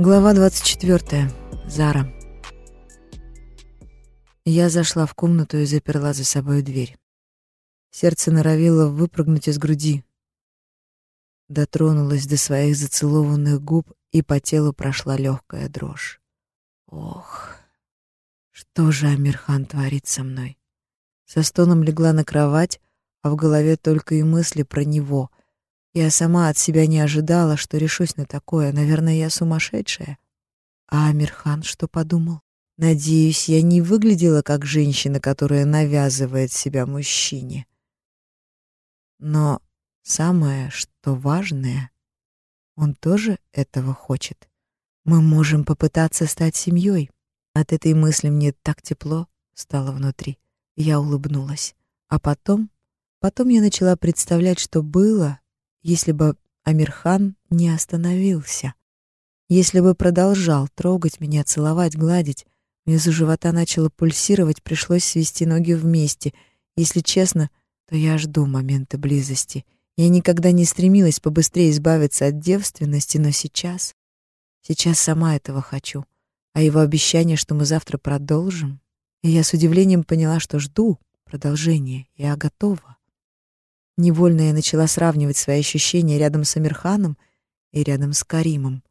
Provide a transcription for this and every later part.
Глава 24. Зара. Я зашла в комнату и заперла за собой дверь. Сердце норовило выпрыгнуть из груди. Дотронулась до своих зацелованных губ, и по телу прошла легкая дрожь. Ох, что же Амирхан творит со мной? Со стоном легла на кровать, а в голове только и мысли про него. Я сама от себя не ожидала, что решусь на такое. Наверное, я сумасшедшая. А Амирхан что подумал? Надеюсь, я не выглядела как женщина, которая навязывает себя мужчине. Но самое, что важное, он тоже этого хочет. Мы можем попытаться стать семьей. От этой мысли мне так тепло стало внутри. Я улыбнулась. А потом, потом я начала представлять, что было, если бы Амирхан не остановился. Если бы продолжал трогать меня, целовать, гладить, внизу живота начало пульсировать, пришлось свести ноги вместе. Если честно, то я жду момента близости. Я никогда не стремилась побыстрее избавиться от девственности, но сейчас... Сейчас сама этого хочу. А его обещание, что мы завтра продолжим... И я с удивлением поняла, что жду продолжения. Я готова. Невольно я начала сравнивать свои ощущения рядом с Амирханом и рядом с Каримом.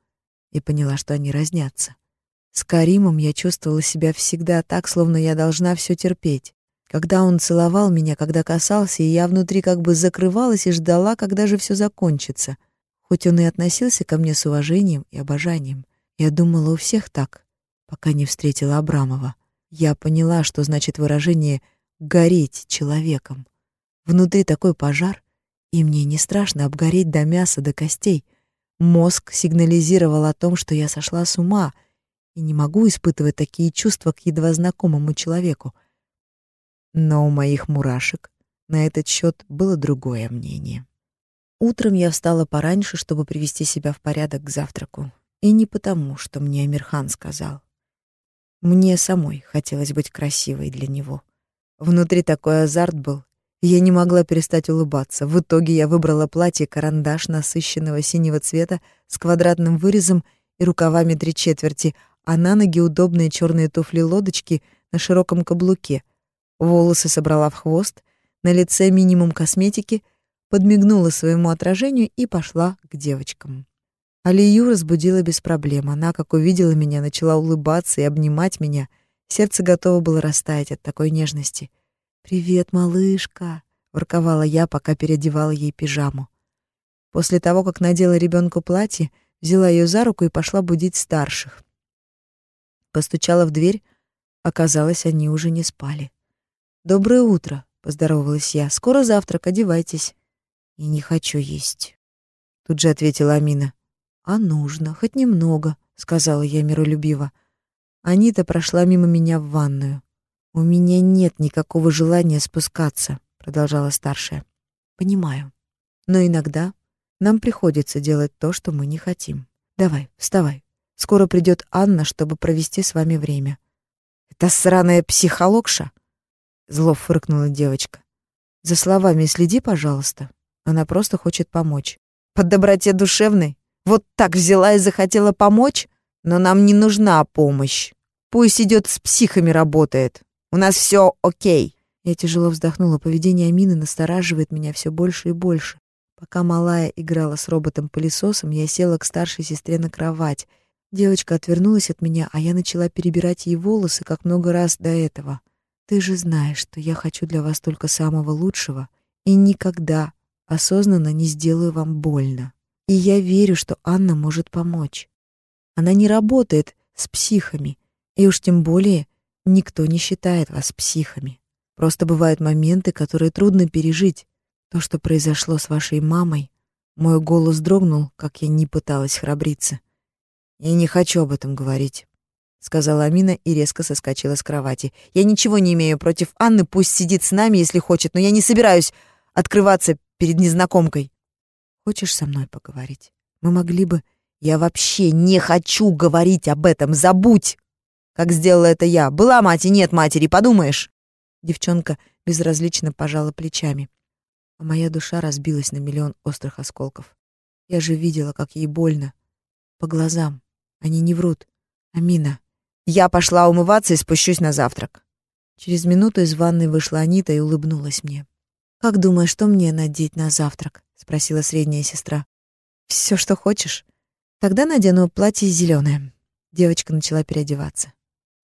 И поняла, что они разнятся. С Каримом я чувствовала себя всегда так, словно я должна все терпеть. Когда он целовал меня, когда касался, и я внутри как бы закрывалась и ждала, когда же все закончится. Хоть он и относился ко мне с уважением и обожанием. Я думала, у всех так, пока не встретила Абрамова. Я поняла, что значит выражение «гореть человеком». Внутри такой пожар, и мне не страшно обгореть до мяса, до костей. Мозг сигнализировал о том, что я сошла с ума и не могу испытывать такие чувства к едва знакомому человеку — но у моих мурашек на этот счет было другое мнение. Утром я встала пораньше, чтобы привести себя в порядок к завтраку. И не потому, что мне Амирхан сказал. Мне самой хотелось быть красивой для него. Внутри такой азарт был, я не могла перестать улыбаться. В итоге я выбрала платье-карандаш насыщенного синего цвета с квадратным вырезом и рукавами три четверти, а на ноги удобные черные туфли-лодочки на широком каблуке — Волосы собрала в хвост, на лице минимум косметики, подмигнула своему отражению и пошла к девочкам. Алию разбудила без проблем. Она, как увидела меня, начала улыбаться и обнимать меня. Сердце готово было растаять от такой нежности. «Привет, малышка!» — ворковала я, пока переодевала ей пижаму. После того, как надела ребенку платье, взяла ее за руку и пошла будить старших. Постучала в дверь, оказалось, они уже не спали. «Доброе утро», — поздоровалась я. «Скоро завтрак, одевайтесь». «И не хочу есть», — тут же ответила Амина. «А нужно, хоть немного», — сказала я миролюбиво. Анита прошла мимо меня в ванную. «У меня нет никакого желания спускаться», — продолжала старшая. «Понимаю. Но иногда нам приходится делать то, что мы не хотим. Давай, вставай. Скоро придет Анна, чтобы провести с вами время». «Это сраная психологша?» Зло фыркнула девочка. За словами следи, пожалуйста. Она просто хочет помочь. По доброте душевной? Вот так взяла и захотела помочь? Но нам не нужна помощь. Пусть идет с психами работает. У нас все окей. Я тяжело вздохнула. Поведение Амины настораживает меня все больше и больше. Пока малая играла с роботом-пылесосом, я села к старшей сестре на кровать. Девочка отвернулась от меня, а я начала перебирать ей волосы, как много раз до этого. Ты же знаешь, что я хочу для вас только самого лучшего и никогда осознанно не сделаю вам больно. И я верю, что Анна может помочь. Она не работает с психами, и уж тем более никто не считает вас психами. Просто бывают моменты, которые трудно пережить. То, что произошло с вашей мамой, мой голос дрогнул, как я не пыталась храбриться. Я не хочу об этом говорить сказала Амина и резко соскочила с кровати. Я ничего не имею против Анны, пусть сидит с нами, если хочет, но я не собираюсь открываться перед незнакомкой. Хочешь со мной поговорить? Мы могли бы Я вообще не хочу говорить об этом, забудь. Как сделала это я. Была мать и нет матери, подумаешь. Девчонка безразлично пожала плечами. А моя душа разбилась на миллион острых осколков. Я же видела, как ей больно. По глазам. Они не врут. Амина. Я пошла умываться и спущусь на завтрак. Через минуту из ванной вышла Анита и улыбнулась мне. «Как думаешь, что мне надеть на завтрак?» — спросила средняя сестра. «Все, что хочешь. Тогда надену платье зеленое. Девочка начала переодеваться.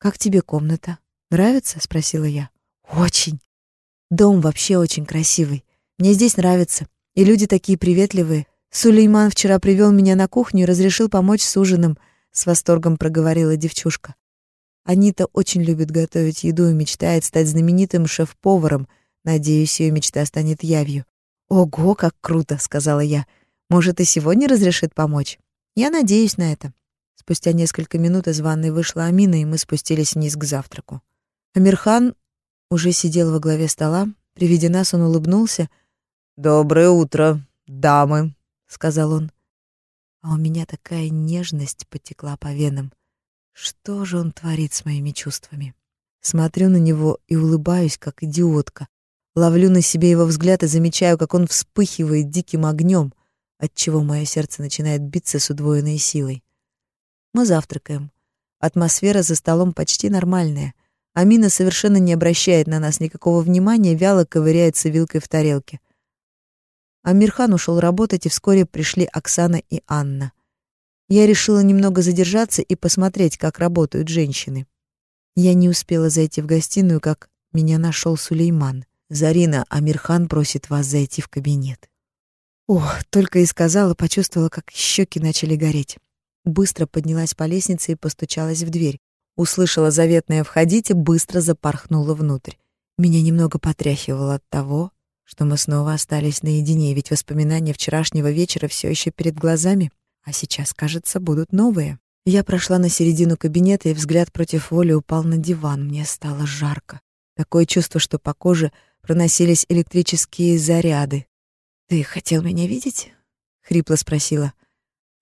«Как тебе комната? Нравится?» — спросила я. «Очень. Дом вообще очень красивый. Мне здесь нравится. И люди такие приветливые. Сулейман вчера привел меня на кухню и разрешил помочь с ужином», — с восторгом проговорила девчушка. Анита очень любит готовить еду и мечтает стать знаменитым шеф-поваром. Надеюсь, ее мечта станет явью. «Ого, как круто!» — сказала я. «Может, и сегодня разрешит помочь?» «Я надеюсь на это». Спустя несколько минут из ванной вышла Амина, и мы спустились вниз к завтраку. Амирхан уже сидел во главе стола. При виде нас он улыбнулся. «Доброе утро, дамы», — сказал он. А у меня такая нежность потекла по венам. Что же он творит с моими чувствами? Смотрю на него и улыбаюсь, как идиотка. Ловлю на себе его взгляд и замечаю, как он вспыхивает диким огнем, отчего мое сердце начинает биться с удвоенной силой. Мы завтракаем. Атмосфера за столом почти нормальная. Амина совершенно не обращает на нас никакого внимания, вяло ковыряется вилкой в тарелке. Амирхан ушел работать, и вскоре пришли Оксана и Анна. Я решила немного задержаться и посмотреть, как работают женщины. Я не успела зайти в гостиную, как меня нашел Сулейман. «Зарина, Амирхан просит вас зайти в кабинет». Ох, только и сказала, почувствовала, как щеки начали гореть. Быстро поднялась по лестнице и постучалась в дверь. Услышала заветное «входите», быстро запорхнула внутрь. Меня немного потряхивало от того, что мы снова остались наедине, ведь воспоминания вчерашнего вечера все еще перед глазами. А сейчас, кажется, будут новые. Я прошла на середину кабинета, и взгляд против воли упал на диван. Мне стало жарко. Такое чувство, что по коже проносились электрические заряды. «Ты хотел меня видеть?» — хрипло спросила.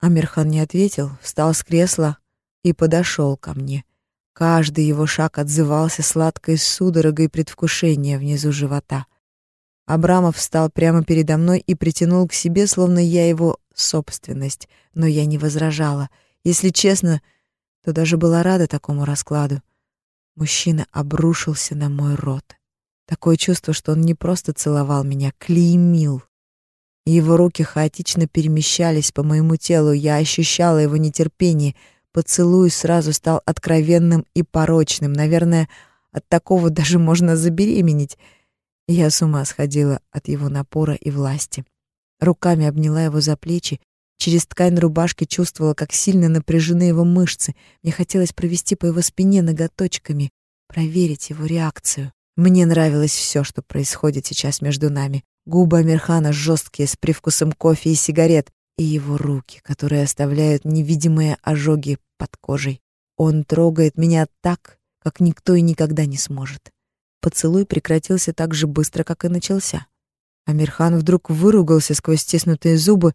Амирхан не ответил, встал с кресла и подошел ко мне. Каждый его шаг отзывался сладкой судорогой предвкушения внизу живота. Абрамов встал прямо передо мной и притянул к себе, словно я его собственность, но я не возражала. Если честно, то даже была рада такому раскладу. Мужчина обрушился на мой рот. Такое чувство, что он не просто целовал меня, клеймил. Его руки хаотично перемещались по моему телу, я ощущала его нетерпение. Поцелуй сразу стал откровенным и порочным. Наверное, от такого даже можно забеременеть. Я с ума сходила от его напора и власти. Руками обняла его за плечи, через ткань рубашки чувствовала, как сильно напряжены его мышцы. Мне хотелось провести по его спине ноготочками, проверить его реакцию. Мне нравилось все, что происходит сейчас между нами. Губы Амирхана жесткие, с привкусом кофе и сигарет, и его руки, которые оставляют невидимые ожоги под кожей. Он трогает меня так, как никто и никогда не сможет. Поцелуй прекратился так же быстро, как и начался. Амирхан вдруг выругался сквозь стиснутые зубы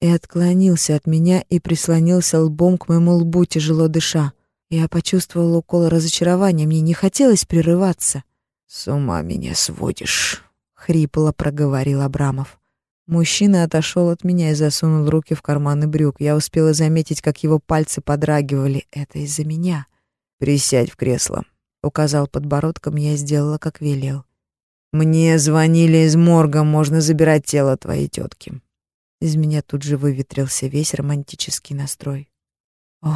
и отклонился от меня и прислонился лбом к моему лбу, тяжело дыша. Я почувствовала укол разочарования, мне не хотелось прерываться. «С ума меня сводишь», — хрипло проговорил Абрамов. Мужчина отошел от меня и засунул руки в карманы брюк. Я успела заметить, как его пальцы подрагивали. Это из-за меня. «Присядь в кресло», — указал подбородком, я сделала, как велел. Мне звонили из морга, можно забирать тело твоей тетки. Из меня тут же выветрился весь романтический настрой. О,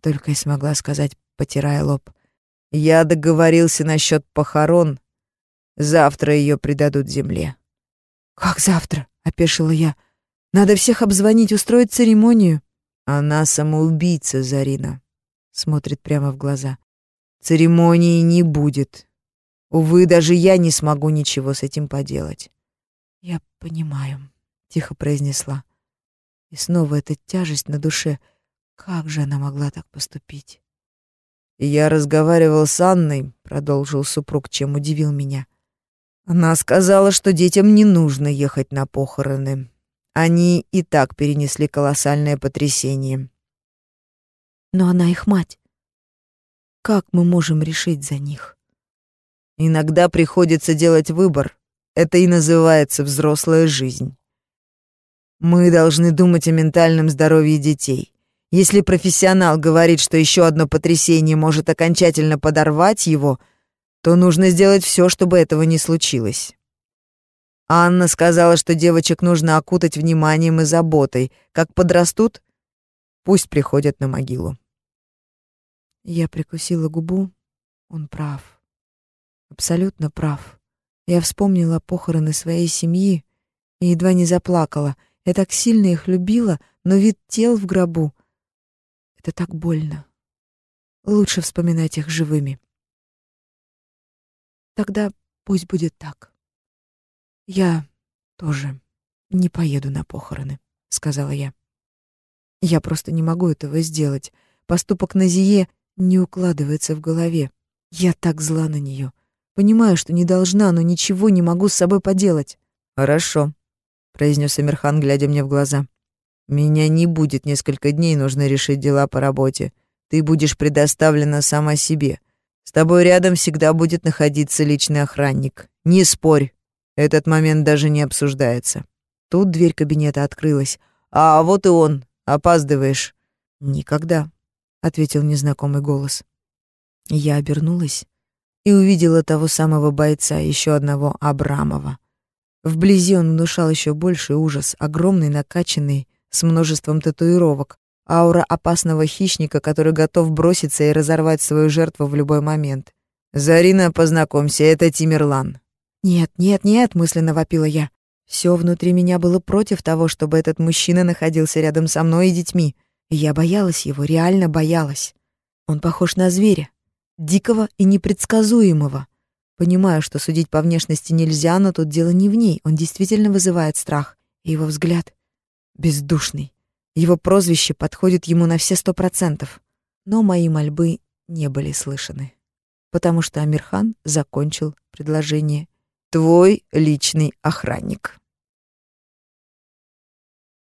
только и смогла сказать, потирая лоб. Я договорился насчет похорон. Завтра ее предадут земле. Как завтра? опешила я. Надо всех обзвонить, устроить церемонию. Она самоубийца, Зарина. Смотрит прямо в глаза. Церемонии не будет. Увы, даже я не смогу ничего с этим поделать. Я понимаю, тихо произнесла. И снова эта тяжесть на душе. Как же она могла так поступить? Я разговаривал с Анной, продолжил супруг, чем удивил меня. Она сказала, что детям не нужно ехать на похороны. Они и так перенесли колоссальное потрясение. Но она их мать. Как мы можем решить за них? Иногда приходится делать выбор. Это и называется взрослая жизнь. Мы должны думать о ментальном здоровье детей. Если профессионал говорит, что еще одно потрясение может окончательно подорвать его, то нужно сделать все, чтобы этого не случилось. Анна сказала, что девочек нужно окутать вниманием и заботой. Как подрастут, пусть приходят на могилу. Я прикусила губу. Он прав. Абсолютно прав. Я вспомнила похороны своей семьи и едва не заплакала. Я так сильно их любила, но вид тел в гробу — это так больно. Лучше вспоминать их живыми. Тогда пусть будет так. Я тоже не поеду на похороны, сказала я. Я просто не могу этого сделать. Поступок Назие не укладывается в голове. Я так зла на нее. Понимаю, что не должна, но ничего не могу с собой поделать. Хорошо, произнес Амирхан, глядя мне в глаза. Меня не будет несколько дней, нужно решить дела по работе. Ты будешь предоставлена сама себе. С тобой рядом всегда будет находиться личный охранник. Не спорь. Этот момент даже не обсуждается. Тут дверь кабинета открылась. А вот и он. Опаздываешь. Никогда, ответил незнакомый голос. Я обернулась и увидела того самого бойца, еще одного Абрамова. Вблизи он внушал еще больший ужас, огромный, накачанный, с множеством татуировок, аура опасного хищника, который готов броситься и разорвать свою жертву в любой момент. «Зарина, познакомься, это Тимирлан». «Нет, нет, нет», — мысленно вопила я. Все внутри меня было против того, чтобы этот мужчина находился рядом со мной и детьми. я боялась его, реально боялась. Он похож на зверя, дикого и непредсказуемого. Понимаю, что судить по внешности нельзя, но тут дело не в ней. Он действительно вызывает страх. И его взгляд бездушный. Его прозвище подходит ему на все сто процентов. Но мои мольбы не были слышаны. Потому что Амирхан закончил предложение. «Твой личный охранник».